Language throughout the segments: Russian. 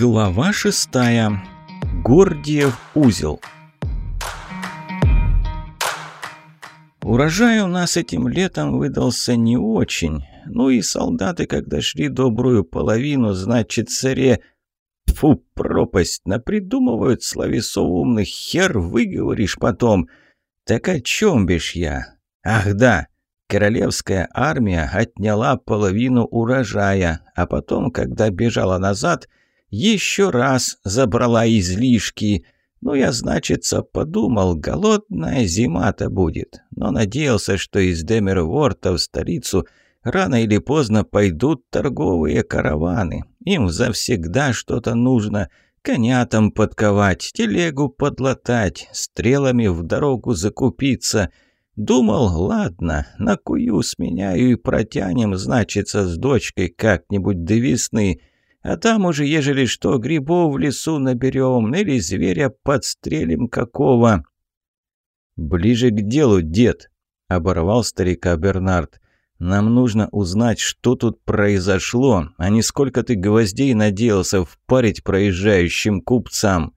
Глава шестая. Гордиев узел. Урожай у нас этим летом выдался не очень. Ну и солдаты, когда шли добрую половину, значит, царе... Фу, пропасть, напридумывают словесов умных, хер выговоришь потом. Так о чем бишь я? Ах да, королевская армия отняла половину урожая, а потом, когда бежала назад, еще раз забрала излишки. Ну, я, значится, подумал, голодная зима-то будет, но надеялся, что из Демерворта в столицу рано или поздно пойдут торговые караваны. Им завсегда что-то нужно — коня там подковать, телегу подлатать, стрелами в дорогу закупиться — Думал, ладно, накую сменяю и протянем, значится, с дочкой как-нибудь до весны. А там уже, ежели что, грибов в лесу наберем или зверя подстрелим какого. «Ближе к делу, дед», — оборвал старика Бернард. «Нам нужно узнать, что тут произошло, а не сколько ты гвоздей надеялся впарить проезжающим купцам».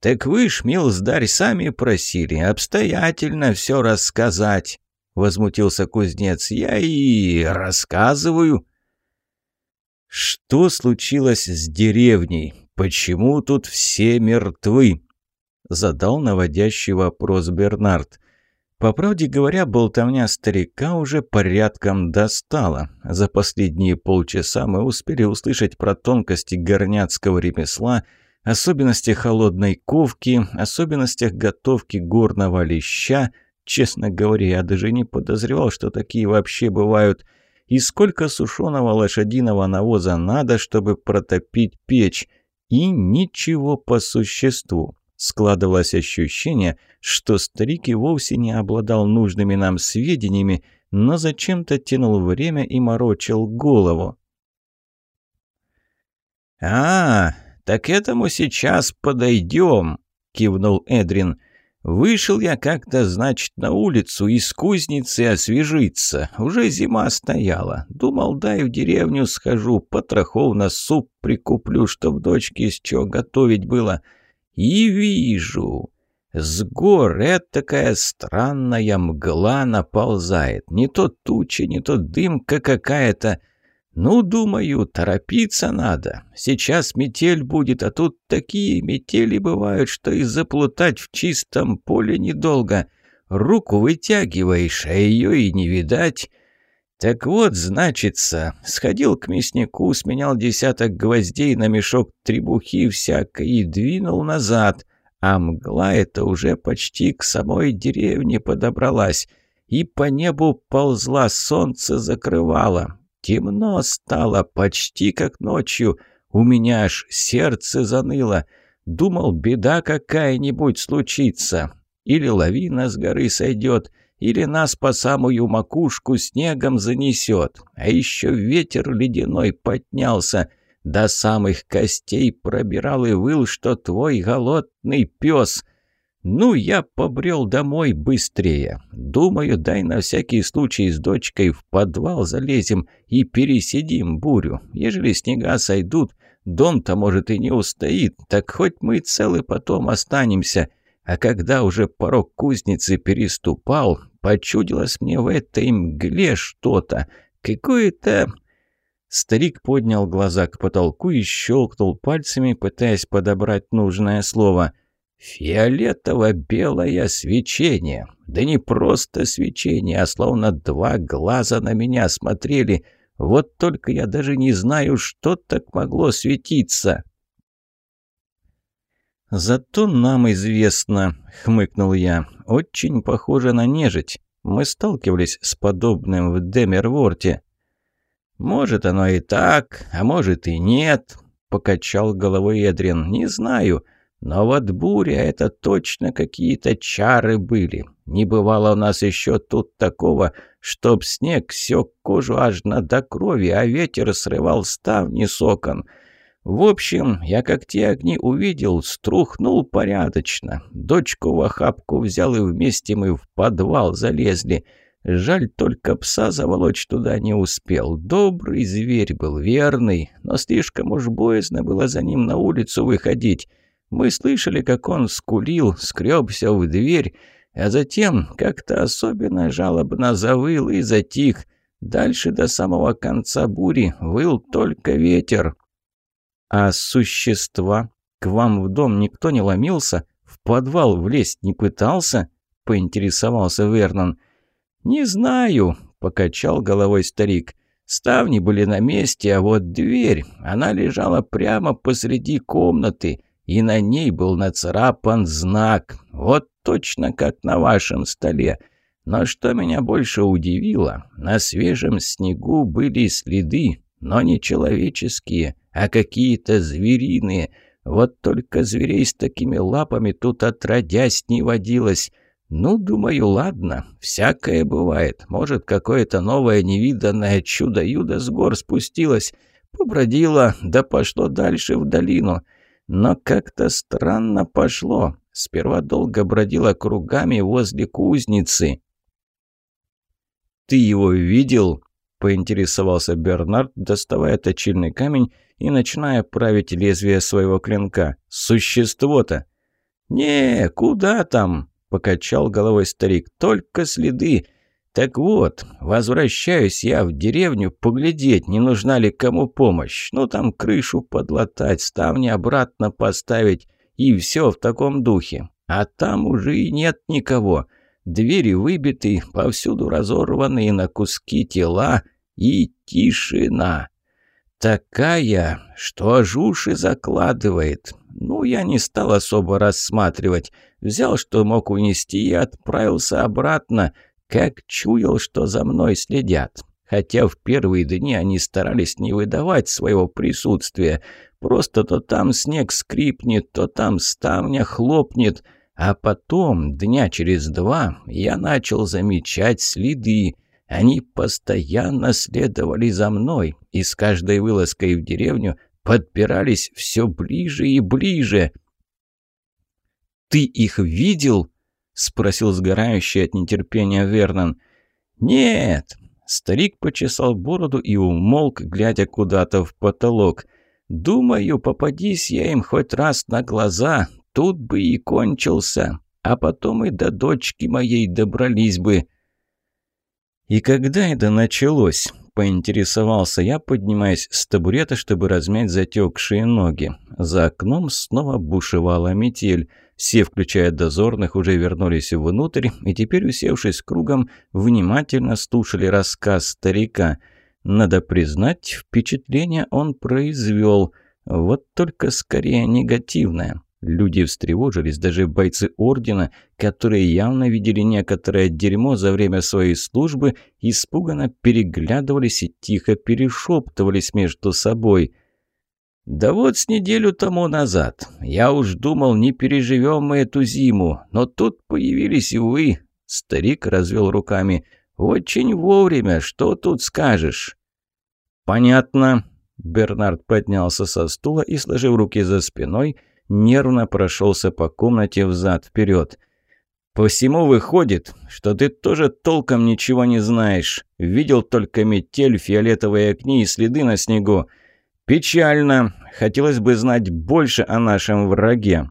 «Так вы ж, милздарь, сами просили обстоятельно все рассказать», — возмутился кузнец. «Я и рассказываю». «Что случилось с деревней? Почему тут все мертвы?» — задал наводящий вопрос Бернард. По правде говоря, болтовня старика уже порядком достала. За последние полчаса мы успели услышать про тонкости горняцкого ремесла — особенностях холодной ковки, особенностях готовки горного леща. Честно говоря, я даже не подозревал, что такие вообще бывают. И сколько сушеного лошадиного навоза надо, чтобы протопить печь. И ничего по существу. Складывалось ощущение, что старик и вовсе не обладал нужными нам сведениями, но зачем-то тянул время и морочил голову. «А, «Так этому сейчас подойдем», — кивнул Эдрин. «Вышел я как-то, значит, на улицу из кузницы освежиться. Уже зима стояла. Думал, дай в деревню схожу, потрохов на суп прикуплю, чтоб дочке из чего готовить было. И вижу...» С гор такая странная мгла наползает. Не то туча, не то дымка какая-то. «Ну, думаю, торопиться надо. Сейчас метель будет, а тут такие метели бывают, что и заплутать в чистом поле недолго. Руку вытягиваешь, а ее и не видать». «Так вот, значится, сходил к мяснику, сменял десяток гвоздей на мешок требухи всякой и двинул назад, а мгла это уже почти к самой деревне подобралась, и по небу ползла, солнце закрывало. Темно стало, почти как ночью. У меня аж сердце заныло. Думал, беда какая-нибудь случится. Или лавина с горы сойдет, или нас по самую макушку снегом занесет. А еще ветер ледяной поднялся. До самых костей пробирал и выл, что твой голодный пес — ну, я побрел домой быстрее. Думаю, дай на всякий случай с дочкой в подвал залезем и пересидим бурю. Ежели снега сойдут, дом-то, может, и не устоит, так хоть мы целы потом останемся. А когда уже порог кузницы переступал, почудилось мне в этой мгле что-то. Какое-то... Старик поднял глаза к потолку и щелкнул пальцами, пытаясь подобрать нужное слово — Фиолетово-белое свечение. Да не просто свечение, а словно два глаза на меня смотрели. Вот только я даже не знаю, что так могло светиться. «Зато нам известно», — хмыкнул я. «Очень похоже на нежить. Мы сталкивались с подобным в Демерворте». «Может, оно и так, а может и нет», — покачал головой Эдрин. «Не знаю. Но вот буря — это точно какие-то чары были. Не бывало у нас еще тут такого, чтоб снег сёк кожу аж до крови, а ветер срывал ставни с окон. В общем, я как те огни увидел, струхнул порядочно. Дочку в охапку взял, и вместе мы в подвал залезли. Жаль, только пса заволочь туда не успел. Добрый зверь был, верный, но слишком уж боязно было за ним на улицу выходить. Мы слышали, как он скулил, скребся в дверь, а затем как-то особенно жалобно завыл и затих. Дальше до самого конца бури выл только ветер. «А существа? К вам в дом никто не ломился? В подвал влезть не пытался?» — поинтересовался Вернон. «Не знаю», — покачал головой старик. «Ставни были на месте, а вот дверь, она лежала прямо посреди комнаты, и на ней был нацарапан знак, вот точно как на вашем столе. Но что меня больше удивило, на свежем снегу были следы, но не человеческие, а какие-то звериные. Вот только зверей с такими лапами тут отродясь не водилось». «Ну, думаю, ладно, всякое бывает. Может, какое-то новое невиданное чудо-юдо с гор спустилось, побродило, да пошло дальше в долину. Но как-то странно пошло. Сперва долго бродило кругами возле кузницы». «Ты его видел?» – поинтересовался Бернард, доставая точильный камень и начиная править лезвие своего клинка. «Существо-то!» «Не, куда там?» покачал головой старик. «Только следы. Так вот, возвращаюсь я в деревню поглядеть, не нужна ли кому помощь. Ну, там крышу подлатать, ставни обратно поставить и все в таком духе. А там уже и нет никого. Двери выбиты, повсюду разорванные на куски тела и тишина. Такая, что аж уши закладывает. Ну, я не стал особо рассматривать. Взял, что мог унести, и отправился обратно, как чуял, что за мной следят. Хотя в первые дни они старались не выдавать своего присутствия. Просто то там снег скрипнет, то там ставня хлопнет. А потом, дня через два, я начал замечать следы. Они постоянно следовали за мной, и с каждой вылазкой в деревню подбирались все ближе и ближе. «Ты их видел?» — спросил сгорающий от нетерпения Вернон. «Нет». Старик почесал бороду и умолк, глядя куда-то в потолок. «Думаю, попадись я им хоть раз на глаза, тут бы и кончился, а потом и до дочки моей добрались бы». «И когда это началось?» – поинтересовался я, поднимаясь с табурета, чтобы размять затекшие ноги. За окном снова бушевала метель. Все, включая дозорных, уже вернулись внутрь и теперь, усевшись кругом, внимательно слушали рассказ старика. Надо признать, впечатление он произвел, вот только скорее негативное. Люди встревожились, даже бойцы Ордена, которые явно видели некоторое дерьмо за время своей службы, испуганно переглядывались и тихо перешептывались между собой. «Да вот с неделю тому назад. Я уж думал, не переживем мы эту зиму, но тут появились и вы». Старик развел руками. «Очень вовремя, что тут скажешь?» «Понятно». Бернард поднялся со стула и, сложив руки за спиной, — нервно прошелся по комнате взад-вперед. «По всему выходит, что ты тоже толком ничего не знаешь. Видел только метель, фиолетовые окни и следы на снегу. Печально. Хотелось бы знать больше о нашем враге».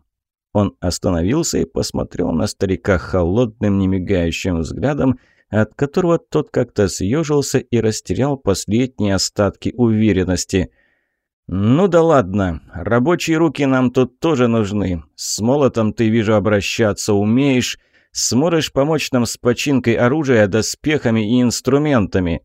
Он остановился и посмотрел на старика холодным, немигающим взглядом, от которого тот как-то съежился и растерял последние остатки уверенности – «Ну да ладно, рабочие руки нам тут тоже нужны. С молотом ты, вижу, обращаться умеешь. Сможешь помочь нам с починкой оружия, доспехами и инструментами?»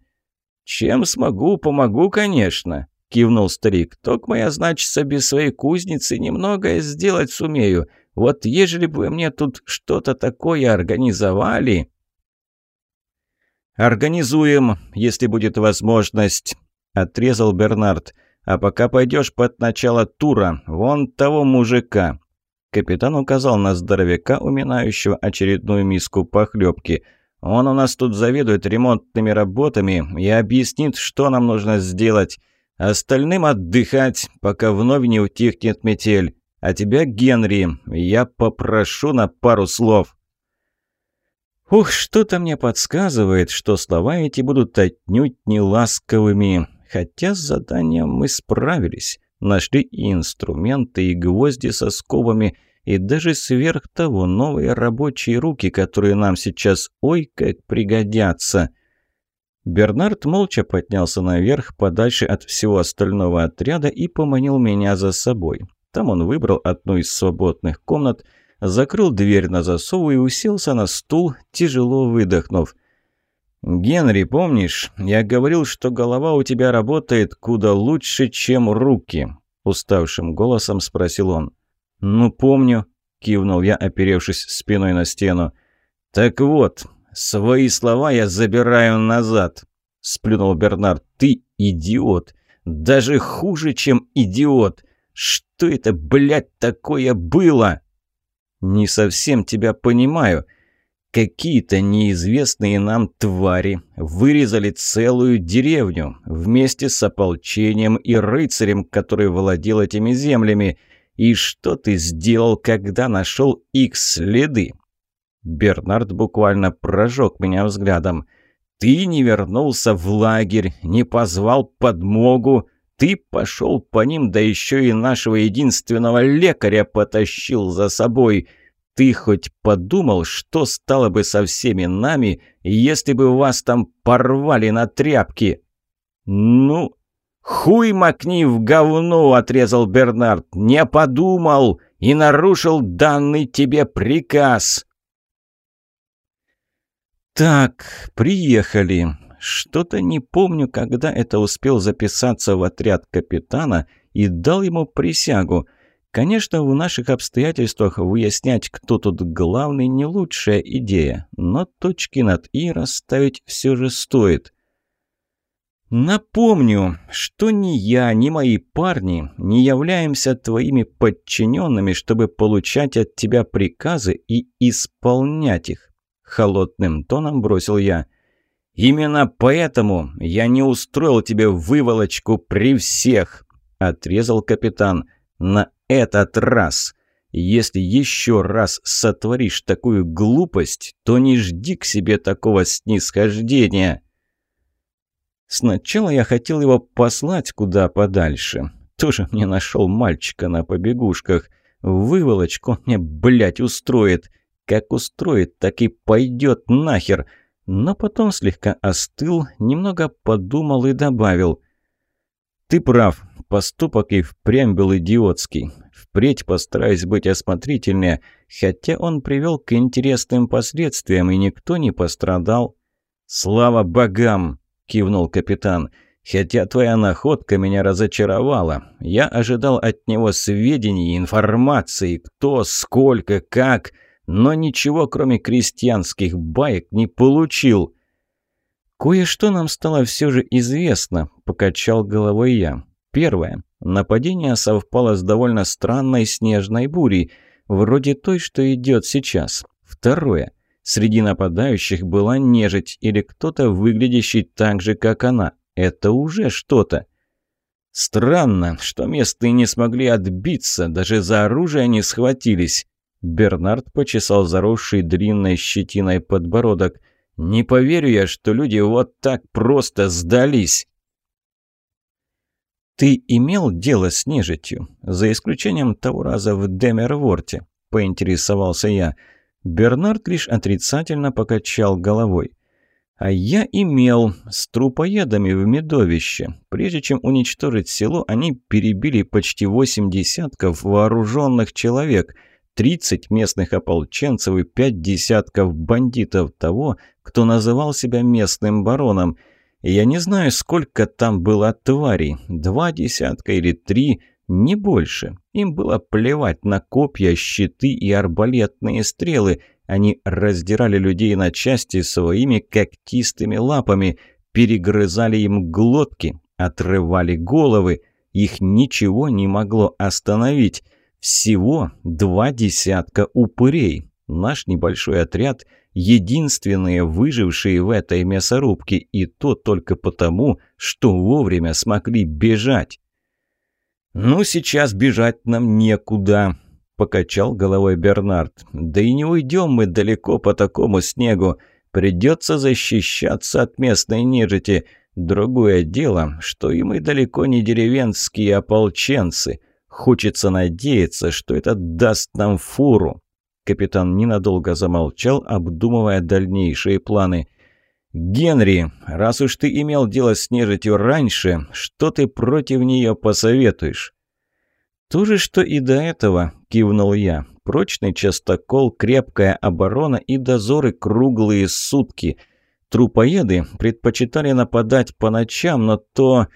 «Чем смогу, помогу, конечно», — кивнул старик. «Только я, значит, без своей кузницы немногое сделать сумею. Вот ежели бы вы мне тут что-то такое организовали...» «Организуем, если будет возможность», — отрезал Бернард. А пока пойдешь под начало тура, вон того мужика». Капитан указал на здоровяка, уминающего очередную миску похлебки. «Он у нас тут заведует ремонтными работами и объяснит, что нам нужно сделать. Остальным отдыхать, пока вновь не утихнет метель. А тебя, Генри, я попрошу на пару слов». Ух, что-то мне подсказывает, что слова эти будут отнюдь не ласковыми. Хотя с заданием мы справились. Нашли и инструменты, и гвозди со скобами, и даже сверх того новые рабочие руки, которые нам сейчас ой как пригодятся. Бернард молча поднялся наверх, подальше от всего остального отряда и поманил меня за собой. Там он выбрал одну из свободных комнат – закрыл дверь на засов и уселся на стул, тяжело выдохнув. «Генри, помнишь, я говорил, что голова у тебя работает куда лучше, чем руки?» Уставшим голосом спросил он. «Ну, помню», — кивнул я, оперевшись спиной на стену. «Так вот, свои слова я забираю назад», — сплюнул Бернард. «Ты идиот! Даже хуже, чем идиот! Что это, блядь, такое было?» «Не совсем тебя понимаю. Какие-то неизвестные нам твари вырезали целую деревню вместе с ополчением и рыцарем, который владел этими землями. И что ты сделал, когда нашел их следы?» Бернард буквально прожег меня взглядом. «Ты не вернулся в лагерь, не позвал подмогу». Ты пошел по ним, да еще и нашего единственного лекаря потащил за собой. Ты хоть подумал, что стало бы со всеми нами, если бы вас там порвали на тряпки?» «Ну, хуй макни в говно!» — отрезал Бернард. «Не подумал и нарушил данный тебе приказ!» «Так, приехали. Что-то не помню, когда это успел записаться в отряд капитана и дал ему присягу. Конечно, в наших обстоятельствах выяснять, кто тут главный, не лучшая идея, но точки над «и» расставить все же стоит. Напомню, что ни я, ни мои парни не являемся твоими подчиненными, чтобы получать от тебя приказы и исполнять их. Холодным тоном бросил я – «Именно поэтому я не устроил тебе выволочку при всех», — отрезал капитан. «На этот раз. Если еще раз сотворишь такую глупость, то не жди к себе такого снисхождения». Сначала я хотел его послать куда подальше. Тоже мне нашел мальчика на побегушках. Выволочку он мне, блядь, устроит. Как устроит, так и пойдет нахер но потом слегка остыл, немного подумал и добавил. «Ты прав, поступок и впрямь был идиотский. Впредь постараюсь быть осмотрительнее, хотя он привел к интересным последствиям, и никто не пострадал». «Слава богам!» – кивнул капитан. «Хотя твоя находка меня разочаровала. Я ожидал от него сведений информации, кто, сколько, как...» но ничего, кроме крестьянских баек, не получил. «Кое-что нам стало все же известно», – покачал головой я. «Первое. Нападение совпало с довольно странной снежной бурей, вроде той, что идет сейчас. Второе. Среди нападающих была нежить или кто-то, выглядящий так же, как она. Это уже что-то. Странно, что местные не смогли отбиться, даже за оружие не схватились. Бернард почесал заросший длинной щетиной подбородок. «Не поверю я, что люди вот так просто сдались!» «Ты имел дело с нежитью, за исключением того раза в Демерворте?» – поинтересовался я. Бернард лишь отрицательно покачал головой. «А я имел с трупоедами в медовище. Прежде чем уничтожить село, они перебили почти восемь десятков вооруженных человек – 30 местных ополченцев и пять десятков бандитов того, кто называл себя местным бароном. Я не знаю, сколько там было тварей, два десятка или три, не больше. Им было плевать на копья, щиты и арбалетные стрелы. Они раздирали людей на части своими когтистыми лапами, перегрызали им глотки, отрывали головы. Их ничего не могло остановить. Всего два десятка упырей. Наш небольшой отряд – единственные выжившие в этой мясорубке, и то только потому, что вовремя смогли бежать. «Ну, сейчас бежать нам некуда», – покачал головой Бернард. «Да и не уйдем мы далеко по такому снегу. Придется защищаться от местной нежити. Другое дело, что и мы далеко не деревенские ополченцы. Хочется надеяться, что это даст нам фуру». Капитан ненадолго замолчал, обдумывая дальнейшие планы. «Генри, раз уж ты имел дело с нежитью раньше, что ты против нее посоветуешь?» «То же, что и до этого», – кивнул я. «Прочный частокол, крепкая оборона и дозоры круглые сутки. Трупоеды предпочитали нападать по ночам, но то,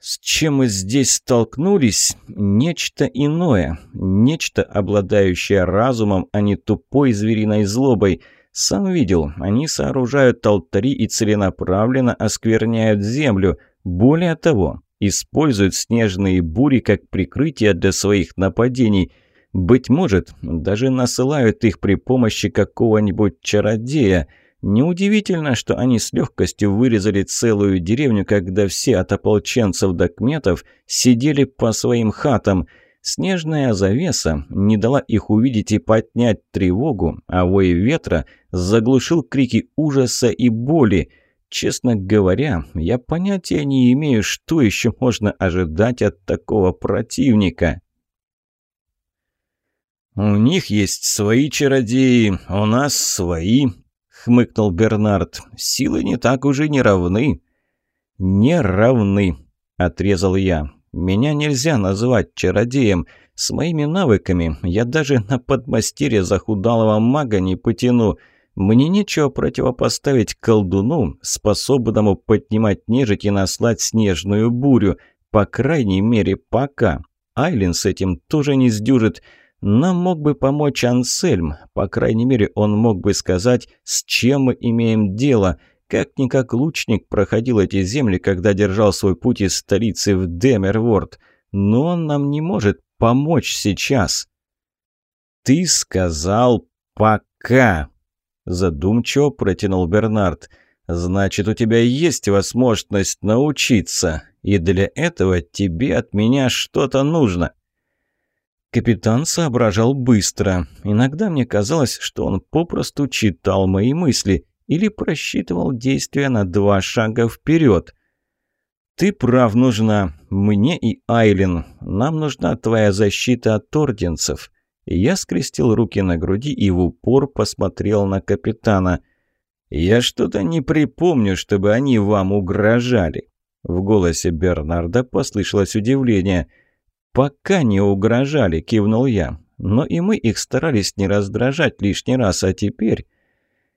с чем мы здесь столкнулись, нечто иное, нечто, обладающее разумом, а не тупой звериной злобой». Сам видел, они сооружают алтари и целенаправленно оскверняют землю. Более того, используют снежные бури как прикрытие для своих нападений. Быть может, даже насылают их при помощи какого-нибудь чародея. Неудивительно, что они с легкостью вырезали целую деревню, когда все от ополченцев до кметов сидели по своим хатам. Снежная завеса не дала их увидеть и поднять тревогу, а вой ветра заглушил крики ужаса и боли – Честно говоря, я понятия не имею, что еще можно ожидать от такого противника. «У них есть свои чародеи, у нас свои», — хмыкнул Бернард. «Силы не так уже не равны». «Не равны», — отрезал я. «Меня нельзя называть чародеем. С моими навыками я даже на подмастерье захудалого мага не потяну». Мне нечего противопоставить колдуну, способному поднимать нежить и наслать снежную бурю. По крайней мере, пока. Айлин с этим тоже не сдюжит. Нам мог бы помочь Ансельм. По крайней мере, он мог бы сказать, с чем мы имеем дело. Как-никак лучник проходил эти земли, когда держал свой путь из столицы в Демерворд. Но он нам не может помочь сейчас. «Ты сказал «пока», Задумчиво протянул Бернард. «Значит, у тебя есть возможность научиться, и для этого тебе от меня что-то нужно». Капитан соображал быстро. Иногда мне казалось, что он попросту читал мои мысли или просчитывал действия на два шага вперед. «Ты прав, нужна. Мне и Айлин. Нам нужна твоя защита от орденцев. Я скрестил руки на груди и в упор посмотрел на капитана. «Я что-то не припомню, чтобы они вам угрожали». В голосе Бернарда послышалось удивление. «Пока не угрожали», — кивнул я. «Но и мы их старались не раздражать лишний раз, а теперь...»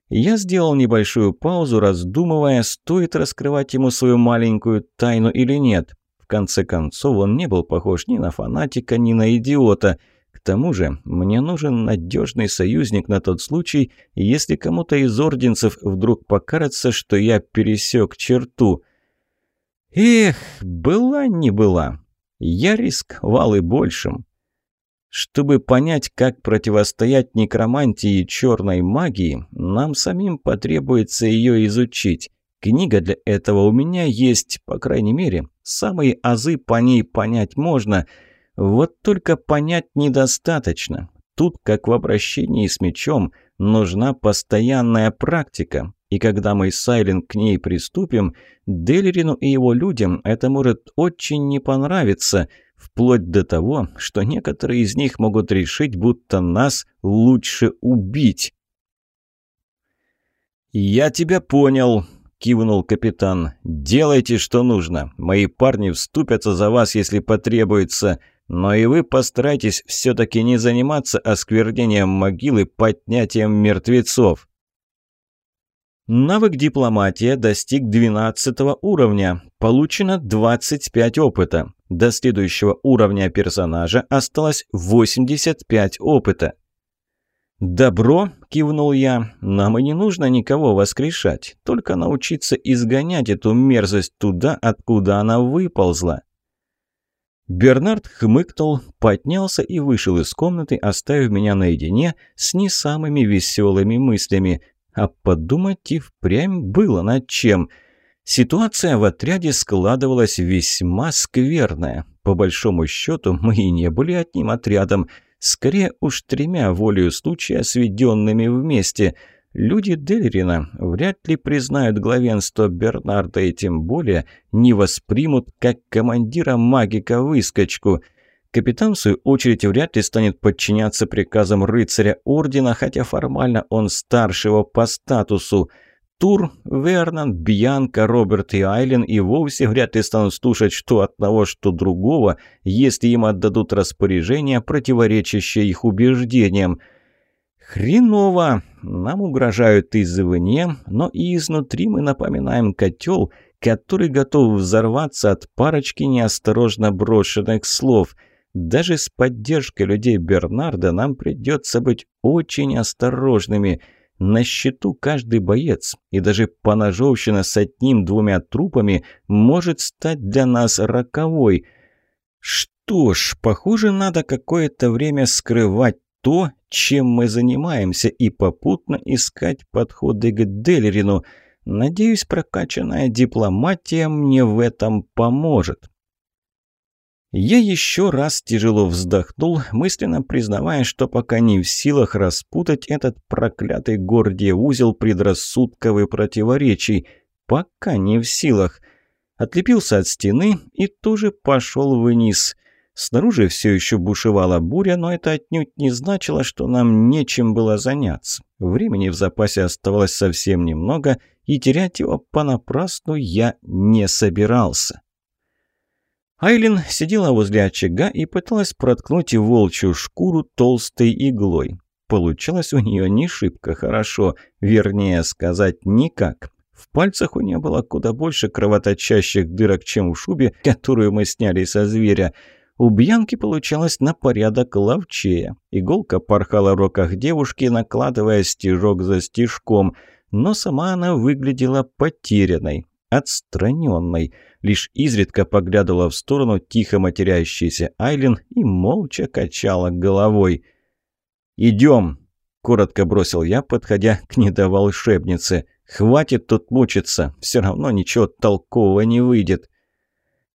Я сделал небольшую паузу, раздумывая, стоит раскрывать ему свою маленькую тайну или нет. В конце концов, он не был похож ни на фанатика, ни на идиота — тому же мне нужен надежный союзник на тот случай, если кому-то из орденцев вдруг покажется, что я пересек черту. Эх, была не была. Я рисковал и большим. Чтобы понять, как противостоять некромантии и черной магии, нам самим потребуется ее изучить. Книга для этого у меня есть, по крайней мере, самые азы по ней понять можно — вот только понять недостаточно. Тут, как в обращении с мечом, нужна постоянная практика. И когда мы с Сайлен к ней приступим, Делерину и его людям это может очень не понравиться, вплоть до того, что некоторые из них могут решить, будто нас лучше убить. «Я тебя понял», — кивнул капитан. «Делайте, что нужно. Мои парни вступятся за вас, если потребуется. Но и вы постарайтесь все-таки не заниматься осквернением могилы поднятием мертвецов. Навык дипломатия достиг 12 уровня. Получено 25 опыта. До следующего уровня персонажа осталось 85 опыта. «Добро», — кивнул я, — «нам и не нужно никого воскрешать, только научиться изгонять эту мерзость туда, откуда она выползла». Бернард хмыкнул, поднялся и вышел из комнаты, оставив меня наедине с не самыми веселыми мыслями. А подумать и впрямь было над чем. Ситуация в отряде складывалась весьма скверная. По большому счету, мы и не были одним отрядом. Скорее уж тремя волею случая, сведенными вместе. Люди Дельрина вряд ли признают главенство Бернарда и тем более не воспримут как командира магика-выскочку. Капитан, в свою очередь, вряд ли станет подчиняться приказам рыцаря Ордена, хотя формально он старшего по статусу – Тур, Вернон, Бьянка, Роберт и Айлен и вовсе вряд ли станут слушать что одного, что другого, если им отдадут распоряжение, противоречащее их убеждениям. Хреново! Нам угрожают извне, но и изнутри мы напоминаем котел, который готов взорваться от парочки неосторожно брошенных слов. Даже с поддержкой людей Бернарда нам придется быть очень осторожными – на счету каждый боец, и даже поножовщина с одним-двумя трупами может стать для нас роковой. Что ж, похоже, надо какое-то время скрывать то, чем мы занимаемся, и попутно искать подходы к Делерину. Надеюсь, прокачанная дипломатия мне в этом поможет. Я еще раз тяжело вздохнул, мысленно признавая, что пока не в силах распутать этот проклятый гордие узел предрассудков и противоречий. Пока не в силах. Отлепился от стены и тоже пошел вниз. Снаружи все еще бушевала буря, но это отнюдь не значило, что нам нечем было заняться. Времени в запасе оставалось совсем немного, и терять его понапрасну я не собирался. Айлин сидела возле очага и пыталась проткнуть волчью шкуру толстой иглой. Получалось у нее не шибко хорошо, вернее сказать, никак. В пальцах у нее было куда больше кровоточащих дырок, чем в шубе, которую мы сняли со зверя. У Бьянки получалось на порядок ловчее. Иголка порхала в руках девушки, накладывая стежок за стежком, но сама она выглядела потерянной, отстраненной лишь изредка поглядывала в сторону тихо матерящейся Айлин и молча качала головой. «Идем!» – коротко бросил я, подходя к недоволшебнице. «Хватит тут мучиться, все равно ничего толкового не выйдет».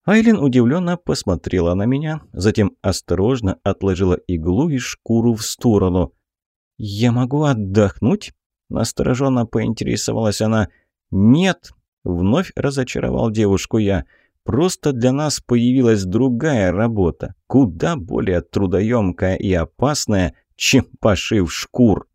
Айлин удивленно посмотрела на меня, затем осторожно отложила иглу и шкуру в сторону. «Я могу отдохнуть?» – настороженно поинтересовалась она. «Нет!» Вновь разочаровал девушку я. Просто для нас появилась другая работа, куда более трудоемкая и опасная, чем пошив шкур.